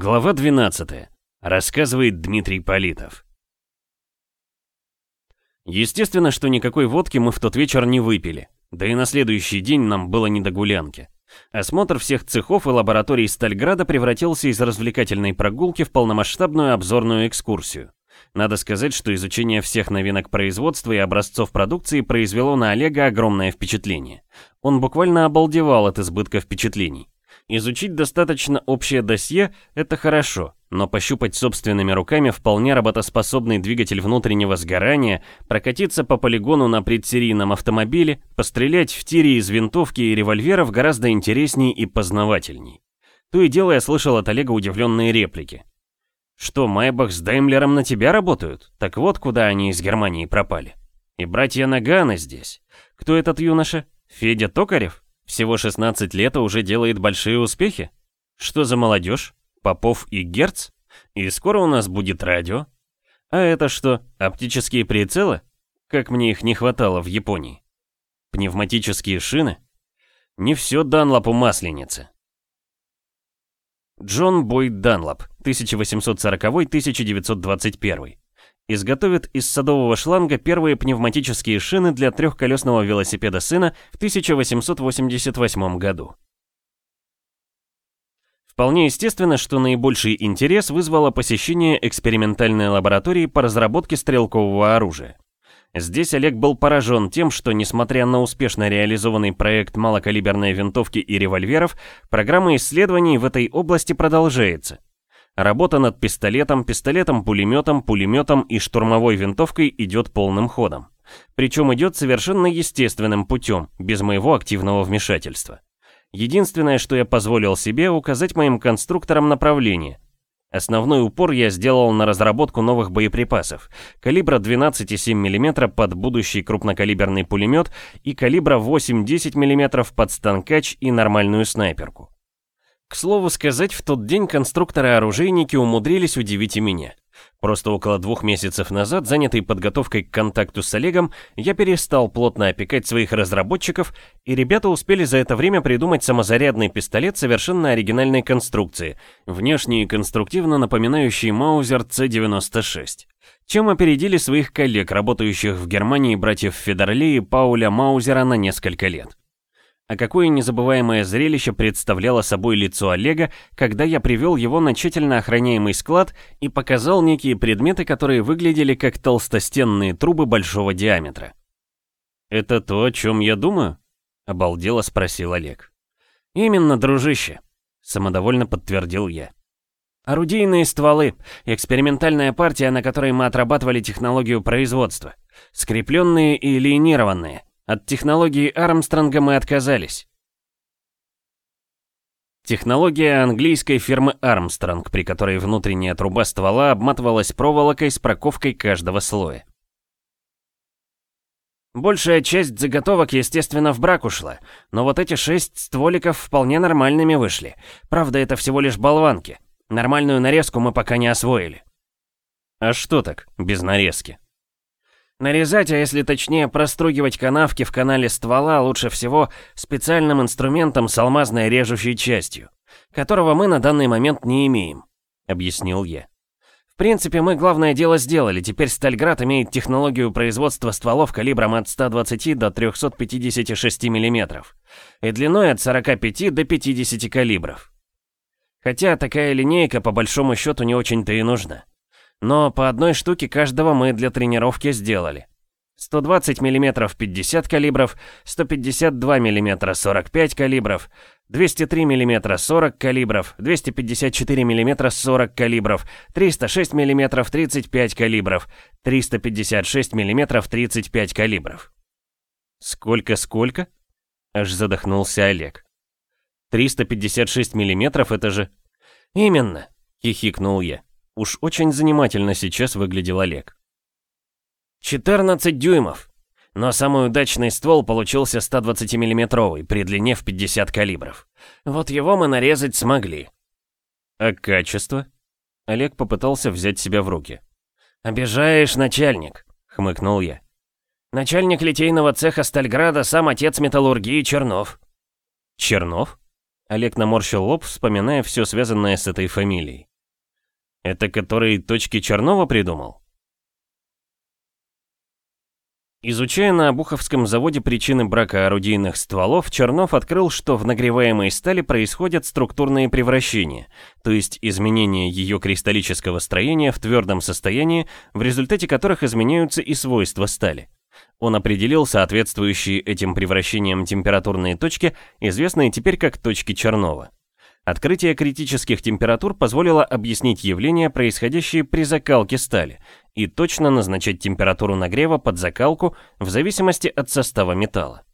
Глава 12. Рассказывает Дмитрий Политов. Естественно, что никакой водки мы в тот вечер не выпили. Да и на следующий день нам было не до гулянки. Осмотр всех цехов и лабораторий Стальграда превратился из развлекательной прогулки в полномасштабную обзорную экскурсию. Надо сказать, что изучение всех новинок производства и образцов продукции произвело на Олега огромное впечатление. Он буквально обалдевал от избытка впечатлений. Изучить достаточно общее досье – это хорошо, но пощупать собственными руками вполне работоспособный двигатель внутреннего сгорания, прокатиться по полигону на предсерийном автомобиле, пострелять в тире из винтовки и револьверов гораздо интереснее и познавательней. То и дело я слышал от Олега удивленные реплики. «Что, Майбах с Даймлером на тебя работают? Так вот, куда они из Германии пропали. И братья Наганы здесь. Кто этот юноша? Федя Токарев?» Всего 16 лет и уже делает большие успехи? Что за молодежь? Попов и Герц? И скоро у нас будет радио? А это что, оптические прицелы? Как мне их не хватало в Японии? Пневматические шины? Не все Данлопу масленицы. Джон Бойд Данлоп, 1840-1921 изготовит из садового шланга первые пневматические шины для трехколесного велосипеда сына в 1888 году. Вполне естественно, что наибольший интерес вызвало посещение экспериментальной лаборатории по разработке стрелкового оружия. Здесь Олег был поражен тем, что, несмотря на успешно реализованный проект малокалиберной винтовки и револьверов, программа исследований в этой области продолжается – Работа над пистолетом, пистолетом-пулеметом, пулеметом и штурмовой винтовкой идет полным ходом. Причем идет совершенно естественным путем, без моего активного вмешательства. Единственное, что я позволил себе, указать моим конструкторам направление. Основной упор я сделал на разработку новых боеприпасов, калибра 12,7 мм под будущий крупнокалиберный пулемет и калибра 8-10 мм под станкач и нормальную снайперку. К слову сказать, в тот день конструкторы-оружейники умудрились удивить и меня. Просто около двух месяцев назад, занятый подготовкой к контакту с Олегом, я перестал плотно опекать своих разработчиков, и ребята успели за это время придумать самозарядный пистолет совершенно оригинальной конструкции, внешне и конструктивно напоминающий Маузер C96. Чем опередили своих коллег, работающих в Германии братьев Федерле и Пауля Маузера на несколько лет. А какое незабываемое зрелище представляло собой лицо Олега, когда я привел его на тщательно охраняемый склад и показал некие предметы, которые выглядели как толстостенные трубы большого диаметра. «Это то, о чем я думаю?» — обалдело спросил Олег. «Именно, дружище», — самодовольно подтвердил я. Орудийные стволы, экспериментальная партия, на которой мы отрабатывали технологию производства. Скрепленные и линированные, от технологии Армстронга мы отказались. Технология английской фирмы Armstrong, при которой внутренняя труба ствола обматывалась проволокой с проковкой каждого слоя. Большая часть заготовок, естественно, в брак ушла, но вот эти шесть стволиков вполне нормальными вышли. Правда, это всего лишь болванки. Нормальную нарезку мы пока не освоили. А что так, без нарезки? Нарезать, а если точнее простругивать канавки в канале ствола лучше всего специальным инструментом с алмазной режущей частью, которого мы на данный момент не имеем, объяснил я. В принципе, мы главное дело сделали, теперь Стальград имеет технологию производства стволов калибром от 120 до 356 мм и длиной от 45 до 50 калибров. Хотя такая линейка по большому счету не очень-то и нужна. Но по одной штуке каждого мы для тренировки сделали. 120 мм 50 калибров, 152 мм 45 калибров, 203 мм 40 калибров, 254 мм 40 калибров, 306 мм 35 калибров, 356 мм 35 калибров. Сколько-сколько? Аж задохнулся Олег. 356 миллиметров это же... Именно, хихикнул я. Уж очень занимательно сейчас выглядел Олег. 14 дюймов. Но самый удачный ствол получился 120 миллиметровый при длине в 50 калибров. Вот его мы нарезать смогли. А качество? Олег попытался взять себя в руки. «Обижаешь, начальник», — хмыкнул я. «Начальник литейного цеха Стальграда, сам отец металлургии Чернов». «Чернов?» Олег наморщил лоб, вспоминая все связанное с этой фамилией. Это который точки Чернова придумал? Изучая на Обуховском заводе причины брака орудийных стволов, Чернов открыл, что в нагреваемой стали происходят структурные превращения, то есть изменение ее кристаллического строения в твердом состоянии, в результате которых изменяются и свойства стали. Он определил соответствующие этим превращениям температурные точки, известные теперь как точки Чернова. Открытие критических температур позволило объяснить явления, происходящие при закалке стали, и точно назначать температуру нагрева под закалку в зависимости от состава металла.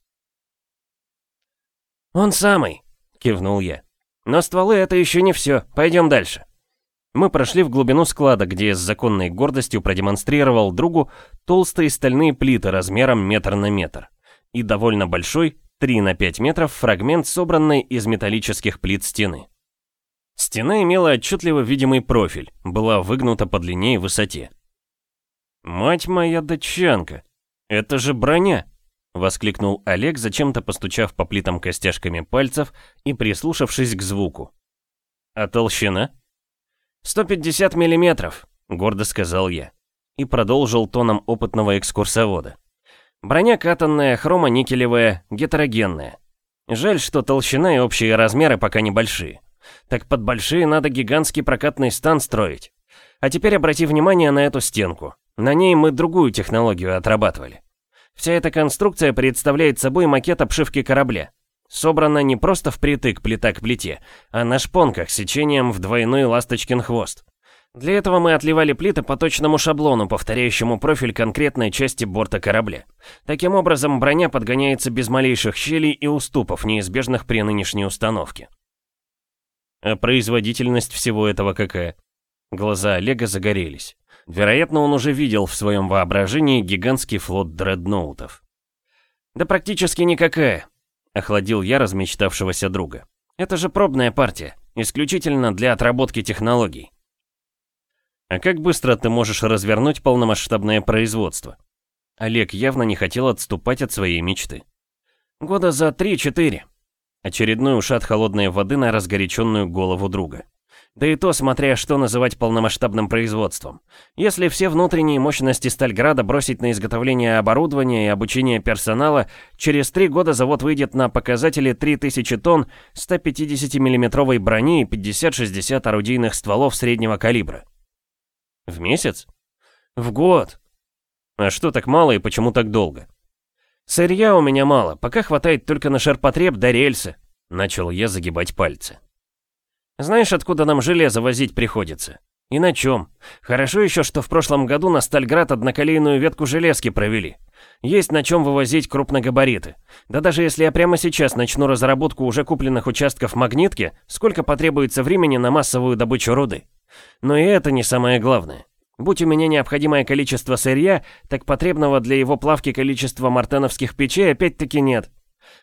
«Он самый», — кивнул я. «Но стволы — это еще не все. Пойдем дальше». Мы прошли в глубину склада, где я с законной гордостью продемонстрировал другу толстые стальные плиты размером метр на метр и довольно большой, 3 на 5 метров фрагмент, собранный из металлических плит стены. Стена имела отчетливо видимый профиль, была выгнута по длине и высоте. «Мать моя датчанка! Это же броня!» — воскликнул Олег, зачем-то постучав по плитам костяшками пальцев и прислушавшись к звуку. «А толщина?» «150 миллиметров», — гордо сказал я. И продолжил тоном опытного экскурсовода. Броня катанная, хромо-никелевая, гетерогенная. Жаль, что толщина и общие размеры пока небольшие. Так под большие надо гигантский прокатный стан строить. А теперь обрати внимание на эту стенку. На ней мы другую технологию отрабатывали. Вся эта конструкция представляет собой макет обшивки корабля. Собрана не просто впритык плита к плите, а на шпонках сечением в двойной ласточкин хвост. Для этого мы отливали плиты по точному шаблону, повторяющему профиль конкретной части борта корабля. Таким образом, броня подгоняется без малейших щелей и уступов, неизбежных при нынешней установке. А производительность всего этого какая? Глаза Олега загорелись. Вероятно, он уже видел в своем воображении гигантский флот дредноутов. «Да практически никакая», — охладил я размечтавшегося друга. «Это же пробная партия, исключительно для отработки технологий. А как быстро ты можешь развернуть полномасштабное производство? Олег явно не хотел отступать от своей мечты. Года за три-четыре. Очередной ушат холодной воды на разгоряченную голову друга. Да и то, смотря что называть полномасштабным производством. Если все внутренние мощности Стальграда бросить на изготовление оборудования и обучение персонала, через три года завод выйдет на показатели 3000 тонн 150 миллиметровой брони и 50-60 орудийных стволов среднего калибра. В месяц? В год. А что так мало и почему так долго? Сырья у меня мало, пока хватает только на ширпотреб до рельсы. Начал я загибать пальцы. Знаешь, откуда нам железо возить приходится? И на чем? Хорошо еще, что в прошлом году на Стальград одноколейную ветку железки провели. Есть на чем вывозить крупногабариты. Да даже если я прямо сейчас начну разработку уже купленных участков магнитки, сколько потребуется времени на массовую добычу руды? Но и это не самое главное. Будь у меня необходимое количество сырья, так потребного для его плавки количества мартеновских печей опять-таки нет.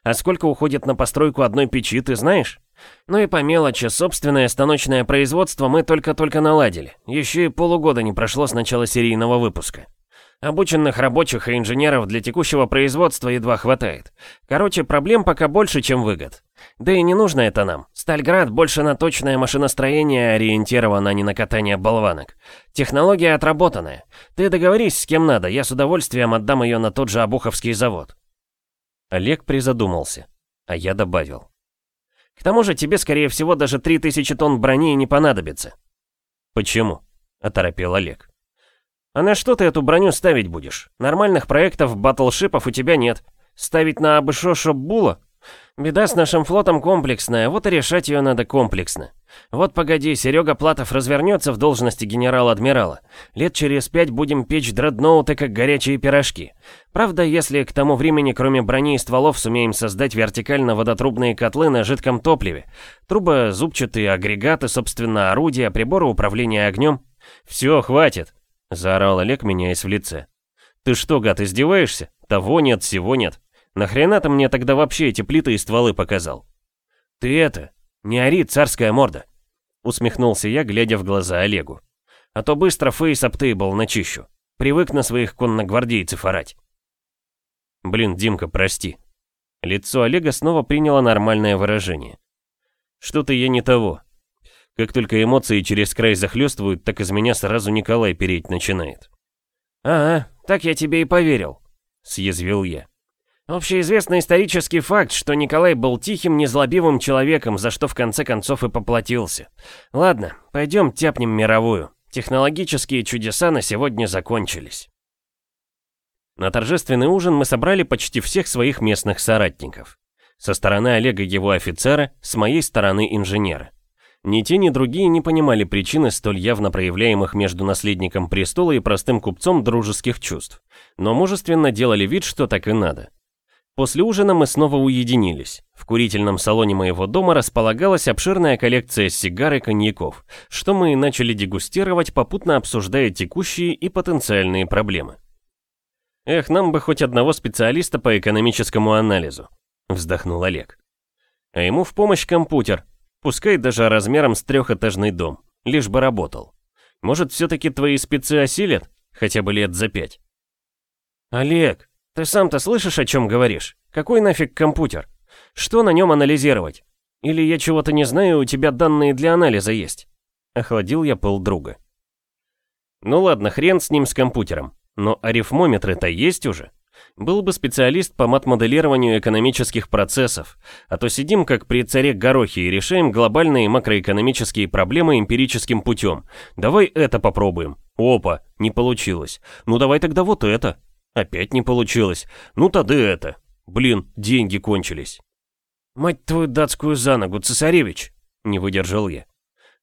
А сколько уходит на постройку одной печи, ты знаешь? Ну и по мелочи, собственное станочное производство мы только-только наладили. Еще и полугода не прошло с начала серийного выпуска. Обученных рабочих и инженеров для текущего производства едва хватает. Короче, проблем пока больше, чем выгод. Да и не нужно это нам. Стальград больше на точное машиностроение ориентирован, а не на катание болванок. Технология отработанная. Ты договорись с кем надо, я с удовольствием отдам ее на тот же Обуховский завод. Олег призадумался, а я добавил. К тому же тебе, скорее всего, даже 3000 тонн брони не понадобится. Почему? Оторопел Олег. А на что ты эту броню ставить будешь? Нормальных проектов батлшипов у тебя нет. Ставить на Абышоша Була? Беда с нашим флотом комплексная, вот и решать ее надо комплексно. Вот погоди, Серега Платов развернется в должности генерал-адмирала. Лет через пять будем печь дредноуты, как горячие пирожки. Правда, если к тому времени, кроме брони и стволов, сумеем создать вертикально-водотрубные котлы на жидком топливе, трубы, зубчатые агрегаты, собственно, орудия, приборы управления огнем. Все, хватит, Заорал Олег, меняясь в лице. «Ты что, гад, издеваешься? Того нет, всего нет. Нахрена ты мне тогда вообще эти плиты и стволы показал?» «Ты это, не ори, царская морда!» Усмехнулся я, глядя в глаза Олегу. «А то быстро фейс был начищу. Привык на своих конногвардейцев орать». «Блин, Димка, прости». Лицо Олега снова приняло нормальное выражение. «Что-то я не того. Как только эмоции через край захлестывают, так из меня сразу Николай переть начинает. «Ага, так я тебе и поверил», — съязвил я. Общеизвестный исторический факт, что Николай был тихим, незлобивым человеком, за что в конце концов и поплатился. Ладно, пойдем тяпнем мировую. Технологические чудеса на сегодня закончились. На торжественный ужин мы собрали почти всех своих местных соратников. Со стороны Олега его офицера, с моей стороны инженера. Ни те, ни другие не понимали причины столь явно проявляемых между наследником престола и простым купцом дружеских чувств, но мужественно делали вид, что так и надо. После ужина мы снова уединились. В курительном салоне моего дома располагалась обширная коллекция сигар и коньяков, что мы и начали дегустировать, попутно обсуждая текущие и потенциальные проблемы. «Эх, нам бы хоть одного специалиста по экономическому анализу», — вздохнул Олег. «А ему в помощь компьютер, Пускай даже размером с трехэтажный дом, лишь бы работал. Может, все-таки твои спецы осилят? Хотя бы лет за пять. Олег, ты сам-то слышишь, о чем говоришь? Какой нафиг компьютер? Что на нем анализировать? Или я чего-то не знаю, у тебя данные для анализа есть? Охладил я пыл друга. Ну ладно, хрен с ним с компьютером. Но арифмометры-то есть уже. Был бы специалист по мат-моделированию экономических процессов, а то сидим как при царе Горохе и решаем глобальные макроэкономические проблемы эмпирическим путем. Давай это попробуем. Опа, не получилось. Ну давай тогда вот это. Опять не получилось. Ну тогда это. Блин, деньги кончились. Мать твою датскую за ногу, цесаревич, не выдержал я.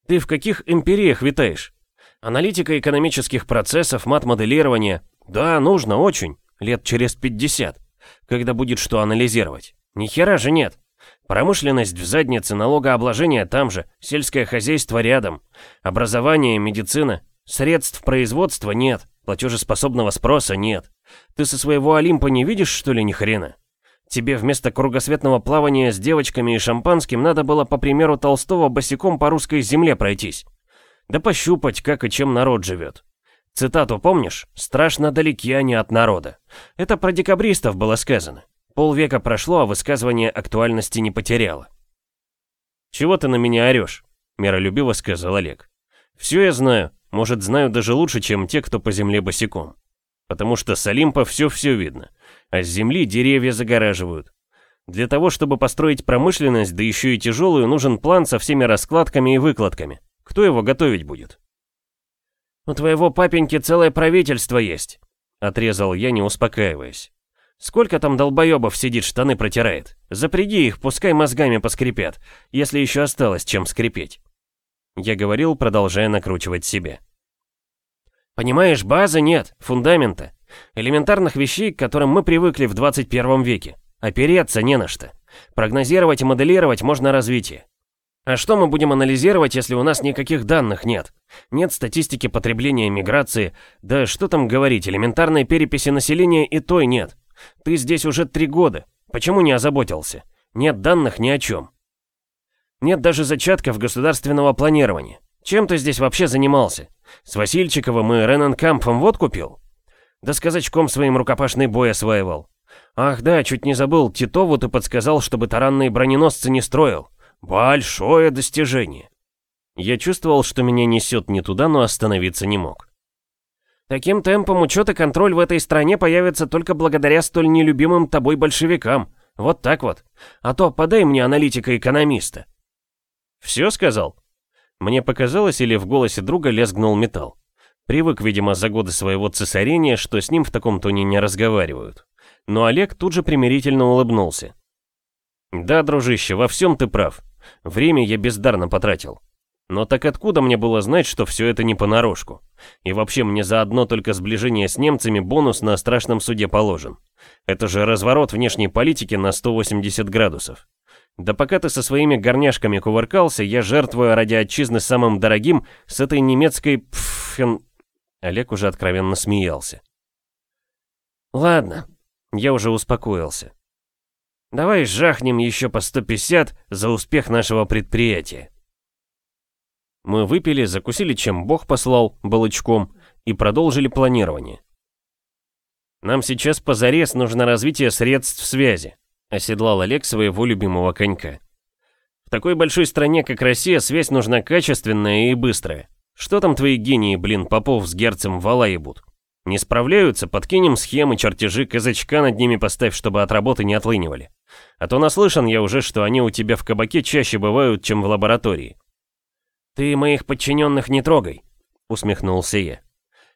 Ты в каких империях витаешь? Аналитика экономических процессов, мат-моделирование. Да, нужно, очень. Лет через 50. Когда будет что анализировать. Ни хера же нет. Промышленность в заднице, налогообложение там же, сельское хозяйство рядом. Образование, медицина. Средств производства нет. Платежеспособного спроса нет. Ты со своего Олимпа не видишь, что ли, ни хрена? Тебе вместо кругосветного плавания с девочками и шампанским надо было, по примеру Толстого, босиком по русской земле пройтись. Да пощупать, как и чем народ живет. Цитату помнишь? «Страшно далеки они от народа». Это про декабристов было сказано. Полвека прошло, а высказывание актуальности не потеряло. «Чего ты на меня орешь?» — миролюбиво сказал Олег. «Все я знаю, может, знаю даже лучше, чем те, кто по земле босиком. Потому что с Олимпа все-все видно, а с земли деревья загораживают. Для того, чтобы построить промышленность, да еще и тяжелую, нужен план со всеми раскладками и выкладками. Кто его готовить будет?» «У твоего папеньки целое правительство есть», — отрезал я, не успокаиваясь. «Сколько там долбоебов сидит, штаны протирает? Запряги их, пускай мозгами поскрипят, если еще осталось чем скрипеть». Я говорил, продолжая накручивать себе. «Понимаешь, базы нет, фундамента. Элементарных вещей, к которым мы привыкли в 21 веке. Опереться не на что. Прогнозировать и моделировать можно развитие. А что мы будем анализировать, если у нас никаких данных нет? Нет статистики потребления миграции, да что там говорить, элементарной переписи населения и той нет. Ты здесь уже три года. Почему не озаботился? Нет данных ни о чем. Нет даже зачатков государственного планирования. Чем ты здесь вообще занимался? С Васильчиковым и Рененкампом вот купил? Да с казачком своим рукопашный бой осваивал. Ах да, чуть не забыл, Титову ты подсказал, чтобы таранные броненосцы не строил. Большое достижение. Я чувствовал, что меня несет не туда, но остановиться не мог. Таким темпом учет и контроль в этой стране появится только благодаря столь нелюбимым тобой большевикам. Вот так вот. А то подай мне аналитика-экономиста. Все сказал? Мне показалось, или в голосе друга лезгнул металл. Привык, видимо, за годы своего цесарения, что с ним в таком тоне не разговаривают. Но Олег тут же примирительно улыбнулся. «Да, дружище, во всем ты прав. Время я бездарно потратил. Но так откуда мне было знать, что все это не понарошку? И вообще мне за одно только сближение с немцами бонус на страшном суде положен. Это же разворот внешней политики на 180 градусов. Да пока ты со своими горняшками кувыркался, я жертвую ради отчизны самым дорогим с этой немецкой пфен... Олег уже откровенно смеялся. Ладно, я уже успокоился. Давай жахнем еще по 150 за успех нашего предприятия. Мы выпили, закусили, чем Бог послал, балычком, и продолжили планирование. Нам сейчас позарез нужно развитие средств связи, оседлал Олег своего любимого конька. В такой большой стране, как Россия, связь нужна качественная и быстрая. Что там твои гении, блин, Попов с Герцем вала ебут? Не справляются, подкинем схемы, чертежи, казачка над ними поставь, чтобы от работы не отлынивали. А то наслышан я уже, что они у тебя в кабаке чаще бывают, чем в лаборатории. «Ты моих подчиненных не трогай», — усмехнулся я.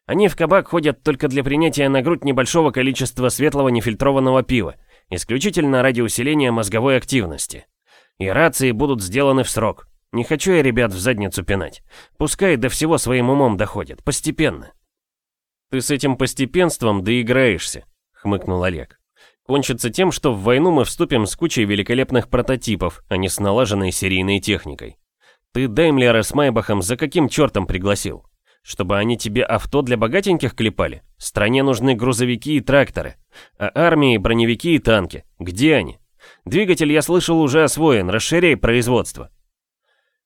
«Они в кабак ходят только для принятия на грудь небольшого количества светлого нефильтрованного пива, исключительно ради усиления мозговой активности. И рации будут сделаны в срок. Не хочу я ребят в задницу пинать. Пускай до всего своим умом доходят, постепенно». «Ты с этим постепенством доиграешься», — хмыкнул Олег. «Кончится тем, что в войну мы вступим с кучей великолепных прототипов, а не с налаженной серийной техникой. Ты Даймлера с Майбахом за каким чертом пригласил? Чтобы они тебе авто для богатеньких клепали? Стране нужны грузовики и тракторы. А армии, броневики и танки. Где они? Двигатель, я слышал, уже освоен, расширяй производство.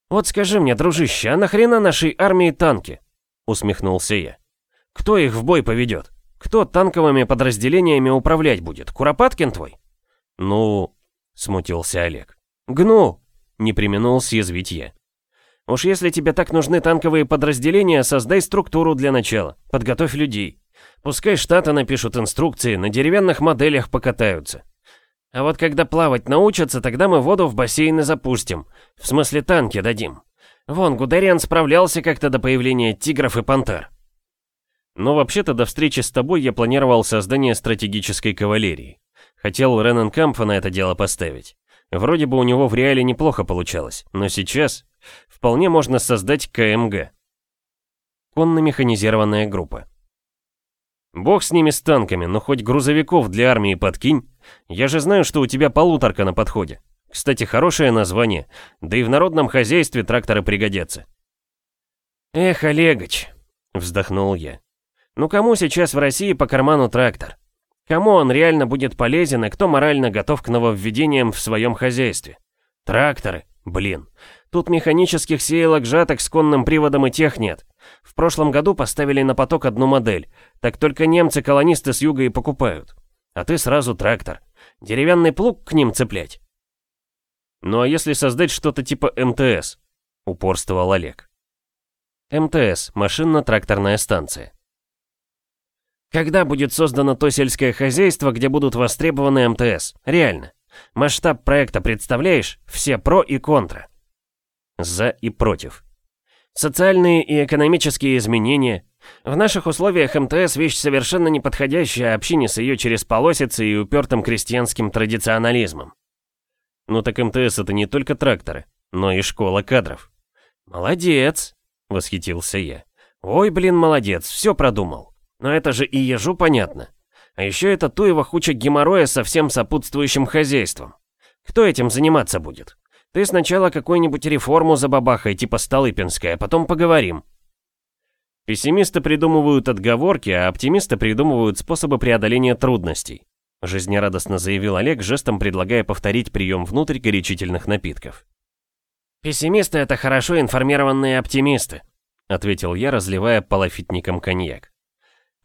«Вот скажи мне, дружище, а нахрена нашей армии танки?» Усмехнулся я. Кто их в бой поведет? Кто танковыми подразделениями управлять будет? Куропаткин твой? Ну, смутился Олег. Гну, не применул съязвить я. Уж если тебе так нужны танковые подразделения, создай структуру для начала. Подготовь людей. Пускай штаты напишут инструкции, на деревянных моделях покатаются. А вот когда плавать научатся, тогда мы воду в бассейны запустим. В смысле танки дадим. Вон, Гудериан справлялся как-то до появления тигров и пантер. Но вообще-то до встречи с тобой я планировал создание стратегической кавалерии. Хотел Рененкампфа на это дело поставить. Вроде бы у него в реале неплохо получалось, но сейчас вполне можно создать КМГ. Конно-механизированная группа. Бог с ними с танками, но хоть грузовиков для армии подкинь. Я же знаю, что у тебя полуторка на подходе. Кстати, хорошее название, да и в народном хозяйстве тракторы пригодятся. Эх, Олегович, вздохнул я. Ну кому сейчас в России по карману трактор? Кому он реально будет полезен и кто морально готов к нововведениям в своем хозяйстве? Тракторы, блин. Тут механических сеялок жаток с конным приводом и тех нет. В прошлом году поставили на поток одну модель. Так только немцы-колонисты с юга и покупают. А ты сразу трактор. Деревянный плуг к ним цеплять. Ну а если создать что-то типа МТС? Упорствовал Олег. МТС – машинно-тракторная станция. Когда будет создано то сельское хозяйство, где будут востребованы МТС? Реально. Масштаб проекта представляешь? Все про и контра. За и против. Социальные и экономические изменения. В наших условиях МТС вещь совершенно неподходящая общине с ее через полосицы и упертым крестьянским традиционализмом. Ну так МТС это не только тракторы, но и школа кадров. Молодец, восхитился я. Ой, блин, молодец, все продумал. Но это же и ежу понятно. А еще это туева хуча геморроя со всем сопутствующим хозяйством. Кто этим заниматься будет? Ты сначала какую-нибудь реформу забабахай, типа Столыпинская, а потом поговорим. Пессимисты придумывают отговорки, а оптимисты придумывают способы преодоления трудностей. Жизнерадостно заявил Олег, жестом предлагая повторить прием внутрь горячительных напитков. «Пессимисты — это хорошо информированные оптимисты», — ответил я, разливая полофитником коньяк.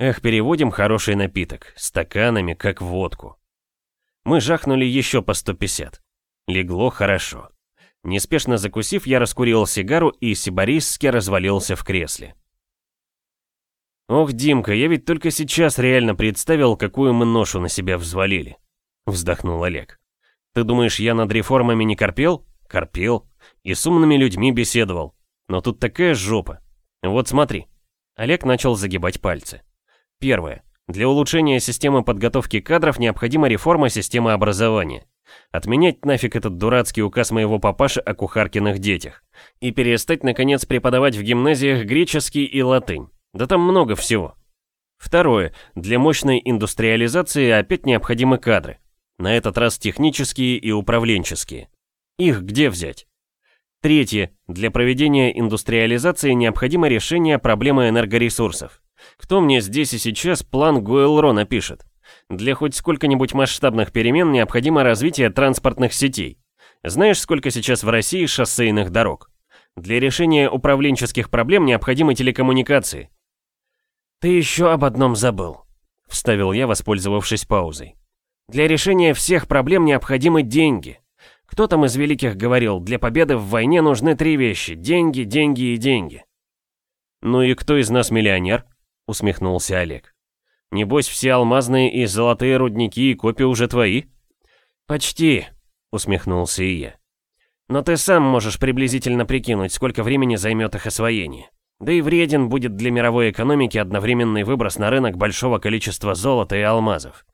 Эх, переводим хороший напиток, стаканами, как водку. Мы жахнули еще по 150. Легло хорошо. Неспешно закусив, я раскурил сигару и сибарисски развалился в кресле. «Ох, Димка, я ведь только сейчас реально представил, какую мы ношу на себя взвалили», — вздохнул Олег. «Ты думаешь, я над реформами не корпел? Корпел. И с умными людьми беседовал. Но тут такая жопа. Вот смотри». Олег начал загибать пальцы. Первое. Для улучшения системы подготовки кадров необходима реформа системы образования. Отменять нафиг этот дурацкий указ моего папаши о кухаркиных детях. И перестать, наконец, преподавать в гимназиях греческий и латынь. Да там много всего. Второе. Для мощной индустриализации опять необходимы кадры. На этот раз технические и управленческие. Их где взять? Третье. Для проведения индустриализации необходимо решение проблемы энергоресурсов. Кто мне здесь и сейчас план Гуэлро напишет? Для хоть сколько-нибудь масштабных перемен необходимо развитие транспортных сетей. Знаешь, сколько сейчас в России шоссейных дорог? Для решения управленческих проблем необходимы телекоммуникации. «Ты еще об одном забыл», — вставил я, воспользовавшись паузой. «Для решения всех проблем необходимы деньги. Кто там из великих говорил, для победы в войне нужны три вещи – деньги, деньги и деньги. «Ну и кто из нас миллионер?» – усмехнулся Олег. «Небось, все алмазные и золотые рудники и копии уже твои?» «Почти», – усмехнулся и я. «Но ты сам можешь приблизительно прикинуть, сколько времени займет их освоение. Да и вреден будет для мировой экономики одновременный выброс на рынок большого количества золота и алмазов.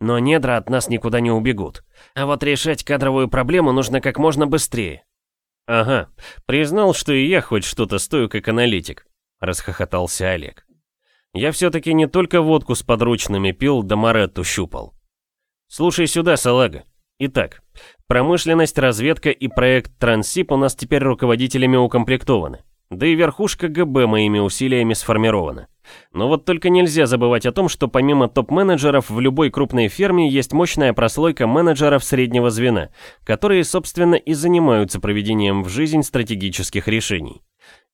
Но недра от нас никуда не убегут. А вот решать кадровую проблему нужно как можно быстрее. Ага, признал, что и я хоть что-то стою как аналитик, расхохотался Олег. Я все-таки не только водку с подручными пил, да Маретту щупал. Слушай сюда, салага. Итак, промышленность, разведка и проект Трансип у нас теперь руководителями укомплектованы. Да и верхушка ГБ моими усилиями сформирована. Но вот только нельзя забывать о том, что помимо топ-менеджеров в любой крупной ферме есть мощная прослойка менеджеров среднего звена, которые, собственно, и занимаются проведением в жизнь стратегических решений.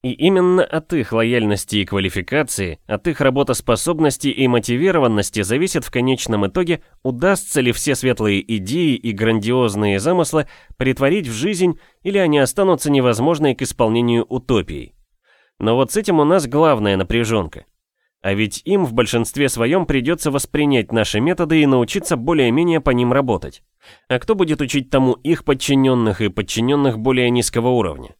И именно от их лояльности и квалификации, от их работоспособности и мотивированности зависит в конечном итоге, удастся ли все светлые идеи и грандиозные замыслы притворить в жизнь, или они останутся невозможной к исполнению утопией. Но вот с этим у нас главная напряженка. А ведь им в большинстве своем придется воспринять наши методы и научиться более-менее по ним работать. А кто будет учить тому их подчиненных и подчиненных более низкого уровня?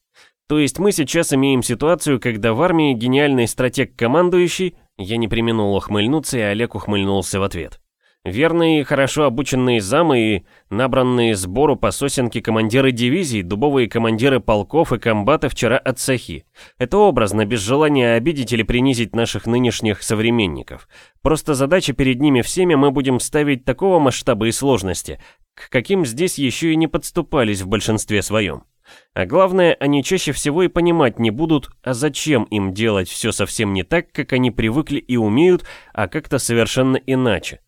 То есть мы сейчас имеем ситуацию, когда в армии гениальный стратег-командующий, я не применул ухмыльнуться, и Олег ухмыльнулся в ответ. Верные, хорошо обученные замы и набранные сбору по сосенке командиры дивизий, дубовые командиры полков и комбаты вчера от Сахи. Это образно, без желания обидеть или принизить наших нынешних современников. Просто задача перед ними всеми мы будем ставить такого масштаба и сложности, к каким здесь еще и не подступались в большинстве своем. А главное, они чаще всего и понимать не будут, а зачем им делать все совсем не так, как они привыкли и умеют, а как-то совершенно иначе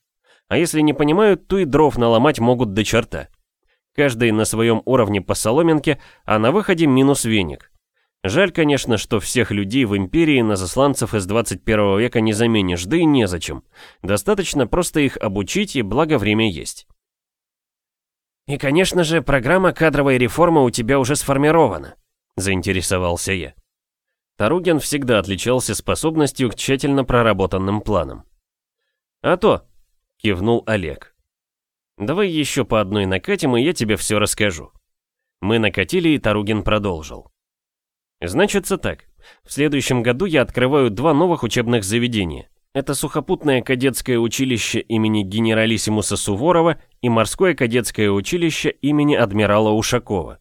а если не понимают, то и дров наломать могут до черта. Каждый на своем уровне по соломинке, а на выходе минус веник. Жаль, конечно, что всех людей в империи на засланцев из 21 века не заменишь, да и незачем. Достаточно просто их обучить, и благо время есть. «И, конечно же, программа кадровой реформы у тебя уже сформирована», — заинтересовался я. Таругин всегда отличался способностью к тщательно проработанным планам. «А то», Кивнул Олег. «Давай еще по одной накатим, и я тебе все расскажу». Мы накатили, и Таругин продолжил. «Значится так. В следующем году я открываю два новых учебных заведения. Это сухопутное кадетское училище имени генералиссимуса Суворова и морское кадетское училище имени адмирала Ушакова.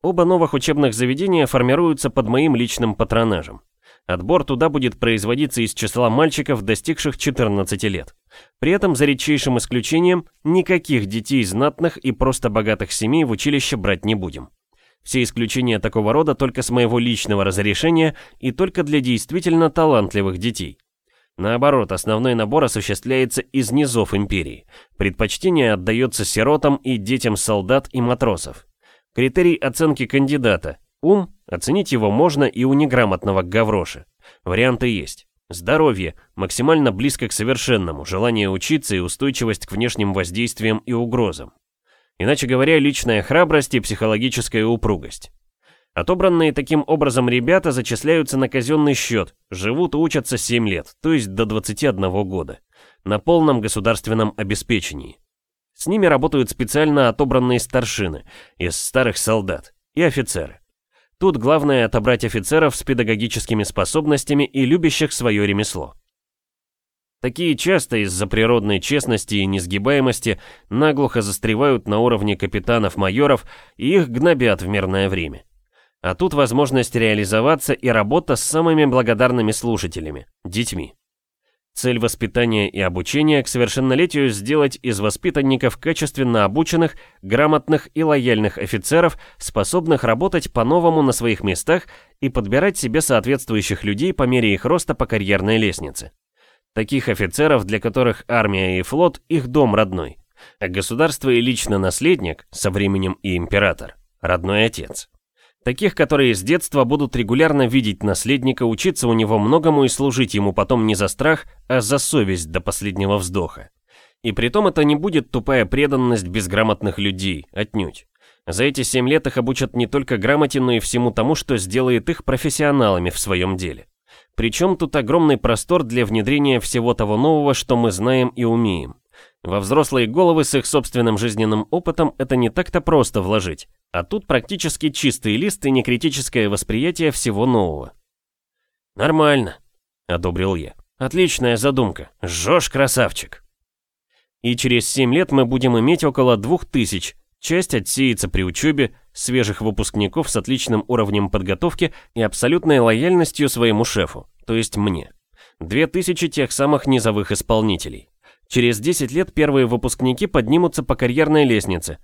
Оба новых учебных заведения формируются под моим личным патронажем. Отбор туда будет производиться из числа мальчиков, достигших 14 лет. При этом, за редчайшим исключением, никаких детей знатных и просто богатых семей в училище брать не будем. Все исключения такого рода только с моего личного разрешения и только для действительно талантливых детей. Наоборот, основной набор осуществляется из низов империи. Предпочтение отдается сиротам и детям солдат и матросов. Критерий оценки кандидата Ум, оценить его можно и у неграмотного гавроши. Варианты есть. Здоровье, максимально близко к совершенному, желание учиться и устойчивость к внешним воздействиям и угрозам. Иначе говоря, личная храбрость и психологическая упругость. Отобранные таким образом ребята зачисляются на казенный счет, живут и учатся 7 лет, то есть до 21 года, на полном государственном обеспечении. С ними работают специально отобранные старшины из старых солдат и офицеры. Тут главное отобрать офицеров с педагогическими способностями и любящих свое ремесло. Такие часто из-за природной честности и несгибаемости наглухо застревают на уровне капитанов-майоров и их гнобят в мирное время. А тут возможность реализоваться и работа с самыми благодарными слушателями – детьми. Цель воспитания и обучения к совершеннолетию сделать из воспитанников качественно обученных, грамотных и лояльных офицеров, способных работать по-новому на своих местах и подбирать себе соответствующих людей по мере их роста по карьерной лестнице. Таких офицеров, для которых армия и флот – их дом родной, а государство и лично наследник, со временем и император, родной отец. Таких, которые с детства будут регулярно видеть наследника, учиться у него многому и служить ему потом не за страх, а за совесть до последнего вздоха. И притом это не будет тупая преданность безграмотных людей, отнюдь. За эти 7 лет их обучат не только грамоте, но и всему тому, что сделает их профессионалами в своем деле. Причем тут огромный простор для внедрения всего того нового, что мы знаем и умеем. Во взрослые головы с их собственным жизненным опытом это не так-то просто вложить, а тут практически чистый лист и некритическое восприятие всего нового. «Нормально», — одобрил я. «Отличная задумка. Жжешь, красавчик». И через 7 лет мы будем иметь около 2000, часть отсеется при учебе, свежих выпускников с отличным уровнем подготовки и абсолютной лояльностью своему шефу, то есть мне. 2000 тех самых низовых исполнителей. Через 10 лет первые выпускники поднимутся по карьерной лестнице,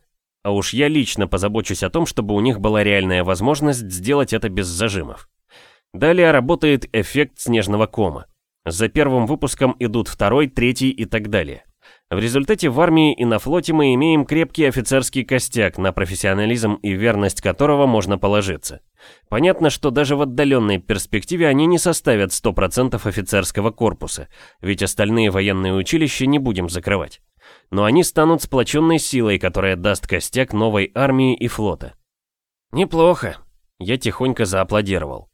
а уж я лично позабочусь о том, чтобы у них была реальная возможность сделать это без зажимов. Далее работает эффект снежного кома. За первым выпуском идут второй, третий и так далее. В результате в армии и на флоте мы имеем крепкий офицерский костяк, на профессионализм и верность которого можно положиться. Понятно, что даже в отдаленной перспективе они не составят 100% офицерского корпуса, ведь остальные военные училища не будем закрывать. Но они станут сплоченной силой, которая даст костяк новой армии и флота. Неплохо. Я тихонько зааплодировал.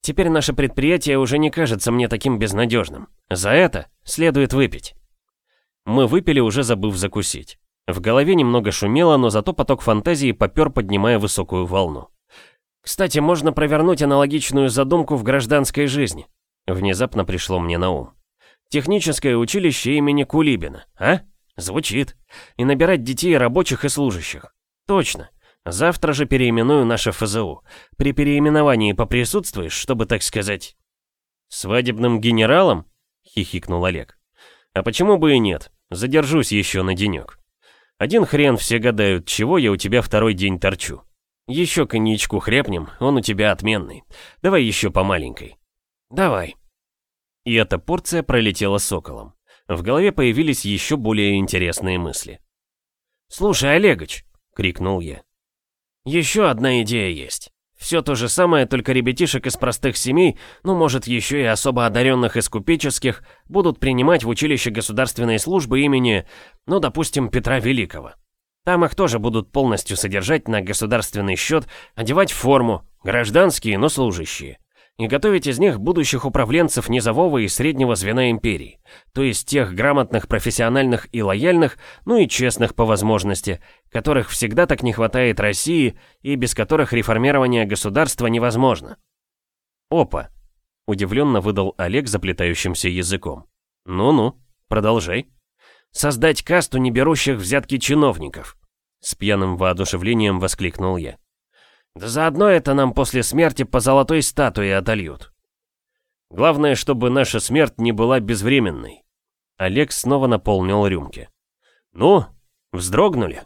Теперь наше предприятие уже не кажется мне таким безнадежным. За это следует выпить. Мы выпили, уже забыв закусить. В голове немного шумело, но зато поток фантазии попер, поднимая высокую волну. Кстати, можно провернуть аналогичную задумку в гражданской жизни. Внезапно пришло мне на ум. Техническое училище имени Кулибина, а? Звучит. И набирать детей рабочих и служащих. Точно. Завтра же переименую наше ФЗУ. При переименовании поприсутствуешь, чтобы, так сказать... «Свадебным генералом?» — хихикнул Олег. «А почему бы и нет? Задержусь еще на денек. Один хрен все гадают, чего я у тебя второй день торчу. Еще коньячку хрепнем, он у тебя отменный. Давай еще по маленькой. Давай. И эта порция пролетела соколом. В голове появились еще более интересные мысли. «Слушай, Олегович!» — крикнул я. «Еще одна идея есть. Все то же самое, только ребятишек из простых семей, ну, может, еще и особо одаренных из купеческих, будут принимать в училище государственной службы имени, ну, допустим, Петра Великого. Там их тоже будут полностью содержать на государственный счет, одевать форму, гражданские, но служащие и готовить из них будущих управленцев низового и среднего звена империи, то есть тех грамотных, профессиональных и лояльных, ну и честных по возможности, которых всегда так не хватает России и без которых реформирование государства невозможно. Опа! Удивленно выдал Олег заплетающимся языком. Ну-ну, продолжай. Создать касту неберущих взятки чиновников. С пьяным воодушевлением воскликнул я. Да заодно это нам после смерти по золотой статуе отольют. Главное, чтобы наша смерть не была безвременной. Олег снова наполнил рюмки. Ну, вздрогнули?